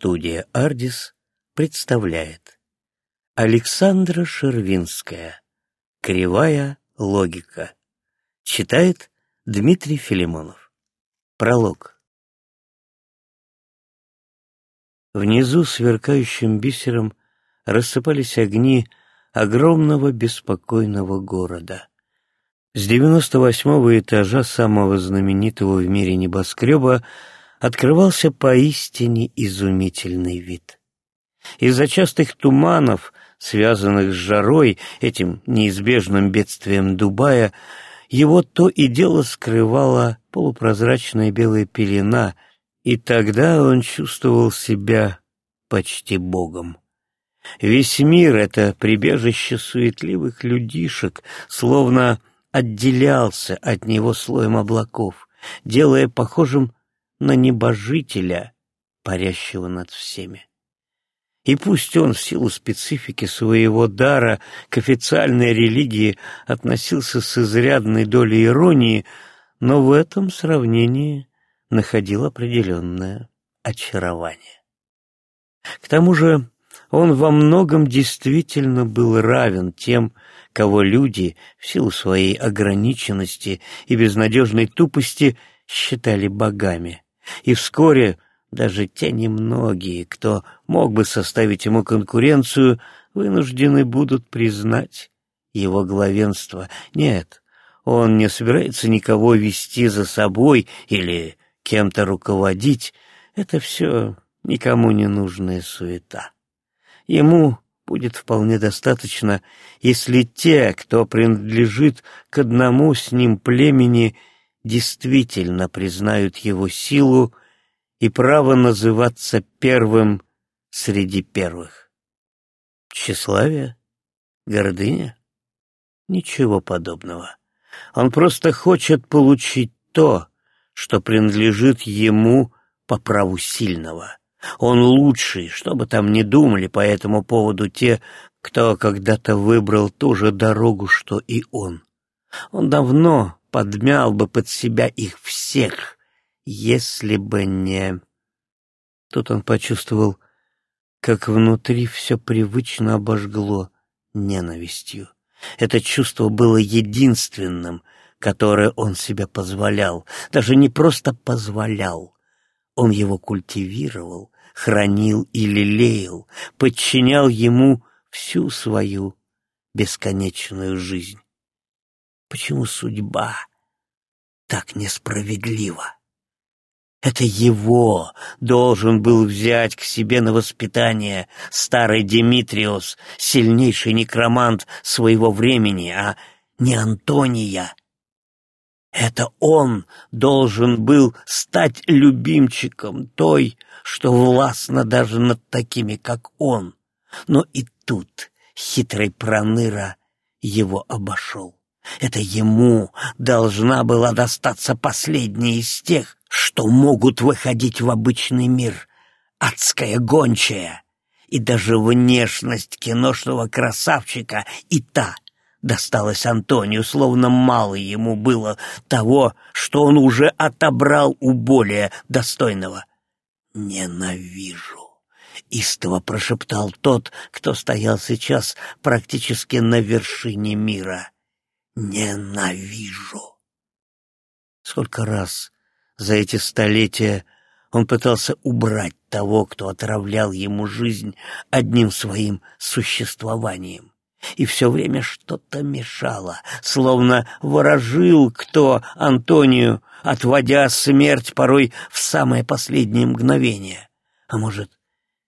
Студия «Ардис» представляет. Александра Шервинская. «Кривая логика» Читает Дмитрий Филимонов. Пролог. Внизу сверкающим бисером рассыпались огни огромного беспокойного города. С девяносто восьмого этажа самого знаменитого в мире небоскреба открывался поистине изумительный вид. Из-за частых туманов, связанных с жарой, этим неизбежным бедствием Дубая, его то и дело скрывала полупрозрачная белая пелена, и тогда он чувствовал себя почти богом. Весь мир — это прибежище суетливых людишек, словно отделялся от него слоем облаков, делая похожим на небожителя, парящего над всеми. И пусть он в силу специфики своего дара к официальной религии относился с изрядной долей иронии, но в этом сравнении находил определенное очарование. К тому же он во многом действительно был равен тем, кого люди в силу своей ограниченности и безнадежной тупости считали богами и вскоре даже те немногие, кто мог бы составить ему конкуренцию, вынуждены будут признать его главенство. Нет, он не собирается никого вести за собой или кем-то руководить. Это все никому не нужная суета. Ему будет вполне достаточно, если те, кто принадлежит к одному с ним племени, действительно признают его силу и право называться первым среди первых. Тщеславие? Гордыня? Ничего подобного. Он просто хочет получить то, что принадлежит ему по праву сильного. Он лучший, что бы там ни думали по этому поводу те, кто когда-то выбрал ту же дорогу, что и он. Он давно подмял бы под себя их всех, если бы не... Тут он почувствовал, как внутри все привычно обожгло ненавистью. Это чувство было единственным, которое он себе позволял, даже не просто позволял. Он его культивировал, хранил и лелеял, подчинял ему всю свою бесконечную жизнь. Почему судьба так несправедлива? Это его должен был взять к себе на воспитание старый Димитриос, сильнейший некромант своего времени, а не Антония. Это он должен был стать любимчиком той, что властна даже над такими, как он. Но и тут хитрый проныра его обошел. Это ему должна была достаться последняя из тех, что могут выходить в обычный мир. Адская гончая. И даже внешность киношного красавчика и та досталась Антонию, словно мало ему было того, что он уже отобрал у более достойного. «Ненавижу!» — истово прошептал тот, кто стоял сейчас практически на вершине мира. Ненавижу. Сколько раз за эти столетия он пытался убрать того, кто отравлял ему жизнь одним своим существованием. И все время что-то мешало, словно ворожил кто Антонию, отводя смерть порой в самое последнее мгновение. А может,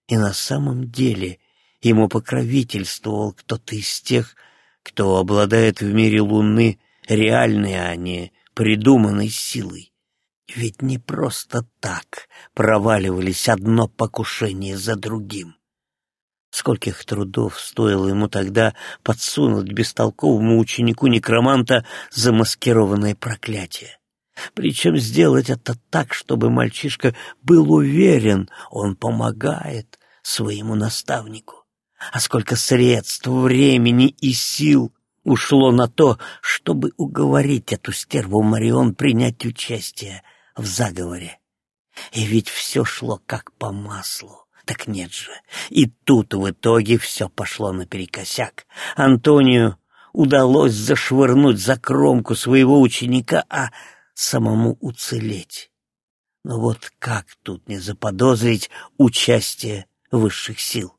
и на самом деле ему покровительствовал кто-то из тех, кто обладает в мире Луны реальной, а не придуманной силой. Ведь не просто так проваливались одно покушение за другим. Скольких трудов стоило ему тогда подсунуть бестолковому ученику некроманта замаскированное проклятие. Причем сделать это так, чтобы мальчишка был уверен, он помогает своему наставнику а сколько средств, времени и сил ушло на то, чтобы уговорить эту стерву Марион принять участие в заговоре. И ведь все шло как по маслу, Так нет же. И тут в итоге все пошло наперекосяк. Антонию удалось зашвырнуть за кромку своего ученика, а самому уцелеть. Но вот как тут не заподозрить участие высших сил?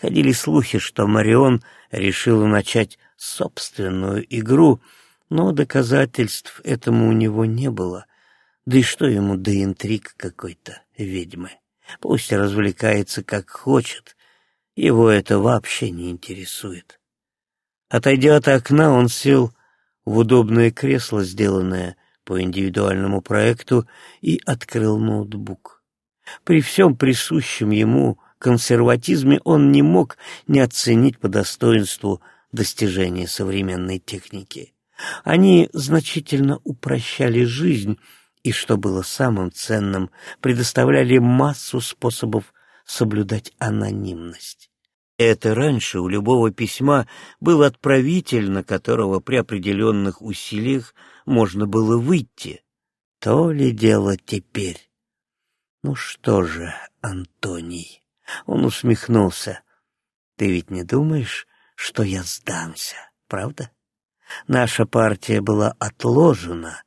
Ходили слухи, что Марион решила начать собственную игру, но доказательств этому у него не было. Да и что ему до интриг какой-то ведьмы? Пусть развлекается как хочет, его это вообще не интересует. Отойдя от окна, он сел в удобное кресло, сделанное по индивидуальному проекту, и открыл ноутбук. При всем присущем ему консерватизме он не мог не оценить по достоинству достижения современной техники. Они значительно упрощали жизнь и, что было самым ценным, предоставляли массу способов соблюдать анонимность. Это раньше у любого письма был отправитель, на которого при определенных усилиях можно было выйти. То ли дело теперь. Ну что же, Антоний, он усмехнулся. Ты ведь не думаешь, что я сдамся, правда? Наша партия была отложена,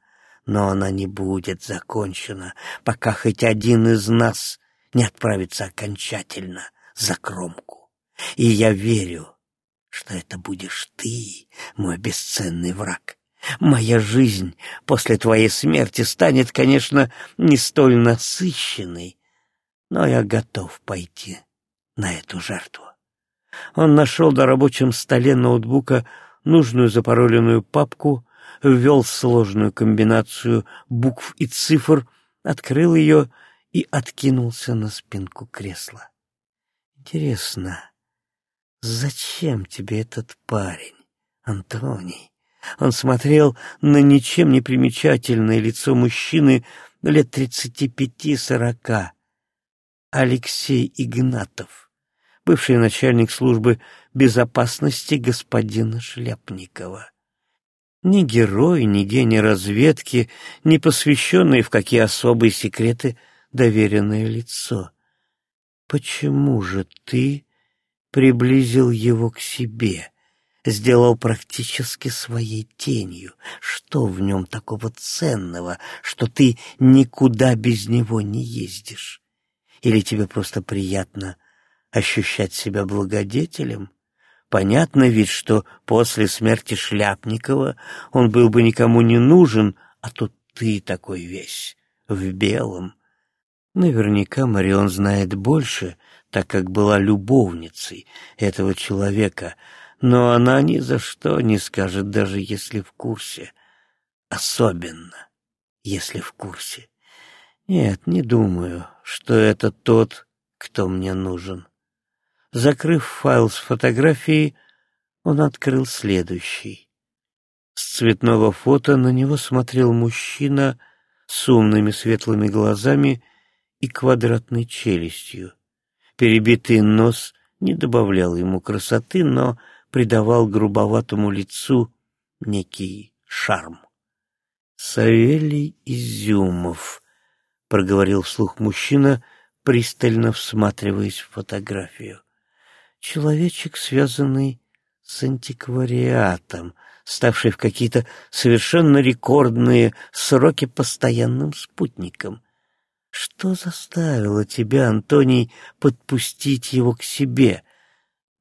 но она не будет закончена, пока хоть один из нас не отправится окончательно за кромку. И я верю, что это будешь ты, мой бесценный враг. Моя жизнь после твоей смерти станет, конечно, не столь насыщенной, но я готов пойти на эту жертву. Он нашел на рабочем столе ноутбука нужную запароленную папку, ввел сложную комбинацию букв и цифр, открыл ее и откинулся на спинку кресла. Интересно, «Зачем тебе этот парень, Антоний?» Он смотрел на ничем не примечательное лицо мужчины лет тридцати пяти-сорока. Алексей Игнатов, бывший начальник службы безопасности господина Шляпникова. Ни герой, ни гений разведки, ни посвященный в какие особые секреты доверенное лицо. Почему же ты приблизил его к себе, сделал практически своей тенью. Что в нем такого ценного, что ты никуда без него не ездишь? Или тебе просто приятно ощущать себя благодетелем? Понятно ведь, что после смерти Шляпникова он был бы никому не нужен, а тут ты такой весь, в белом. Наверняка Марион знает больше, так как была любовницей этого человека, но она ни за что не скажет, даже если в курсе. Особенно, если в курсе. Нет, не думаю, что это тот, кто мне нужен. Закрыв файл с фотографией, он открыл следующий. С цветного фото на него смотрел мужчина с умными светлыми глазами и квадратной челюстью. Перебитый нос не добавлял ему красоты, но придавал грубоватому лицу некий шарм. «Савелий Изюмов», — проговорил вслух мужчина, пристально всматриваясь в фотографию. «Человечек, связанный с антиквариатом, ставший в какие-то совершенно рекордные сроки постоянным спутником. Что заставило тебя, Антоний, подпустить его к себе?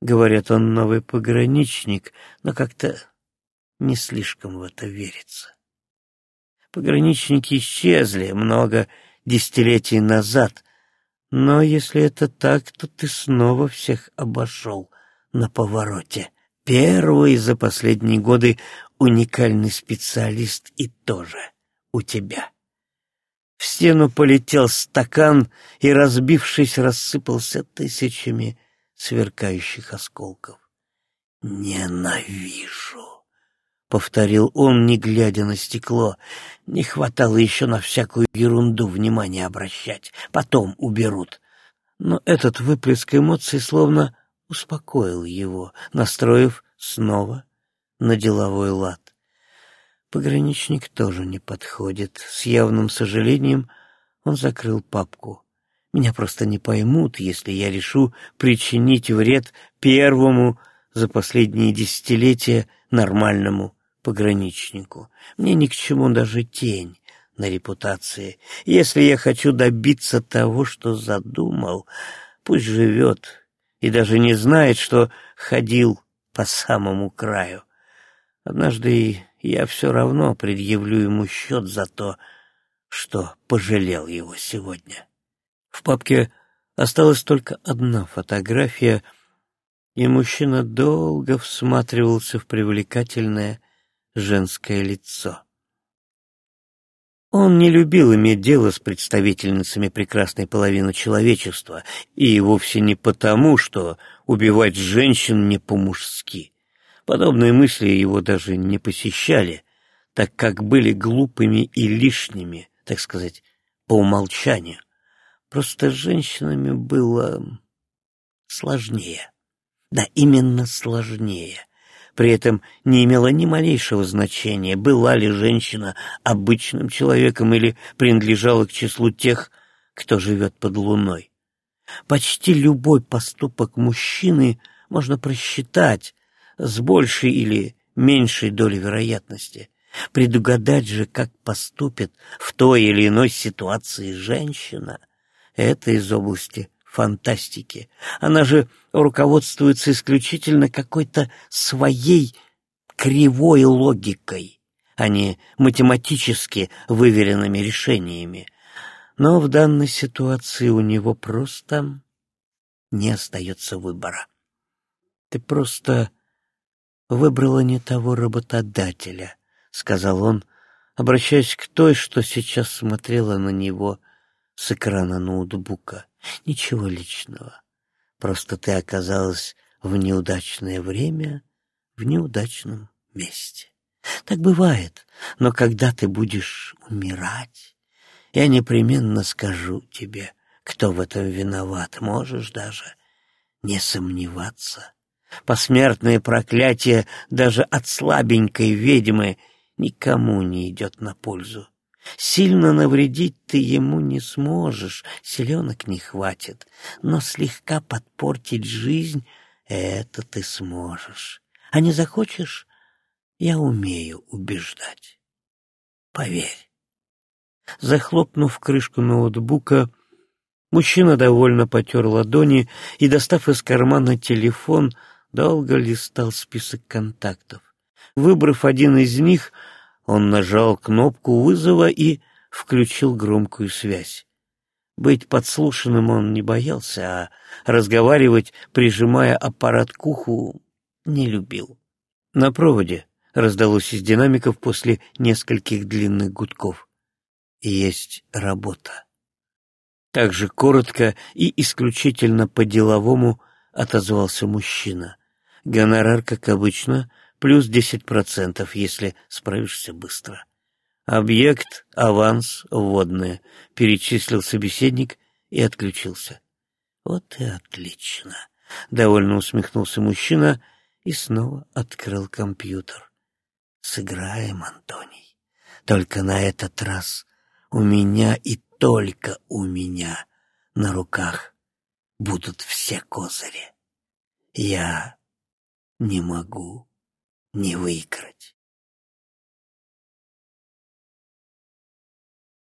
Говорят, он новый пограничник, но как-то не слишком в это верится. Пограничники исчезли много десятилетий назад, но если это так, то ты снова всех обошел на повороте. Первый за последние годы уникальный специалист и тоже у тебя. В стену полетел стакан и, разбившись, рассыпался тысячами сверкающих осколков. «Ненавижу!» — повторил он, не глядя на стекло. «Не хватало еще на всякую ерунду внимания обращать. Потом уберут». Но этот выплеск эмоций словно успокоил его, настроив снова на деловой лад. Пограничник тоже не подходит. С явным сожалением он закрыл папку. Меня просто не поймут, если я решу причинить вред первому за последние десятилетия нормальному пограничнику. Мне ни к чему даже тень на репутации. Если я хочу добиться того, что задумал, пусть живет и даже не знает, что ходил по самому краю. Однажды я все равно предъявлю ему счет за то, что пожалел его сегодня. В папке осталась только одна фотография, и мужчина долго всматривался в привлекательное женское лицо. Он не любил иметь дело с представительницами прекрасной половины человечества, и вовсе не потому, что убивать женщин не по-мужски. Подобные мысли его даже не посещали, так как были глупыми и лишними, так сказать, по умолчанию. Просто женщинами было сложнее. Да, именно сложнее. При этом не имело ни малейшего значения, была ли женщина обычным человеком или принадлежала к числу тех, кто живет под луной. Почти любой поступок мужчины можно просчитать с большей или меньшей долей вероятности. Предугадать же, как поступит в той или иной ситуации женщина, это из области фантастики. Она же руководствуется исключительно какой-то своей кривой логикой, а не математически выверенными решениями. Но в данной ситуации у него просто не остается выбора. Ты просто выбрала не того работодателя, — сказал он, обращаясь к той, что сейчас смотрела на него с экрана ноутбука. Ничего личного. Просто ты оказалась в неудачное время в неудачном месте. Так бывает, но когда ты будешь умирать, я непременно скажу тебе, кто в этом виноват, можешь даже не сомневаться. Посмертное проклятие даже от слабенькой ведьмы никому не идет на пользу. Сильно навредить ты ему не сможешь, селенок не хватит, но слегка подпортить жизнь — это ты сможешь. А не захочешь — я умею убеждать. Поверь. Захлопнув крышку ноутбука, мужчина довольно потер ладони и, достав из кармана телефон, долго листал список контактов. Выбрав один из них — он нажал кнопку вызова и включил громкую связь. Быть подслушанным он не боялся, а разговаривать, прижимая аппарат к уху, не любил. На проводе раздалось из динамиков после нескольких длинных гудков. Есть работа. Так же коротко и исключительно по-деловому отозвался мужчина. Гонорар, как обычно, плюс 10%, если справишься быстро. Объект, аванс, вводное, перечислил собеседник и отключился. Вот и отлично. Довольно усмехнулся мужчина и снова открыл компьютер. Сыграем, Антоний. Только на этот раз у меня и только у меня на руках будут все козыри. Я не могу не выиграть.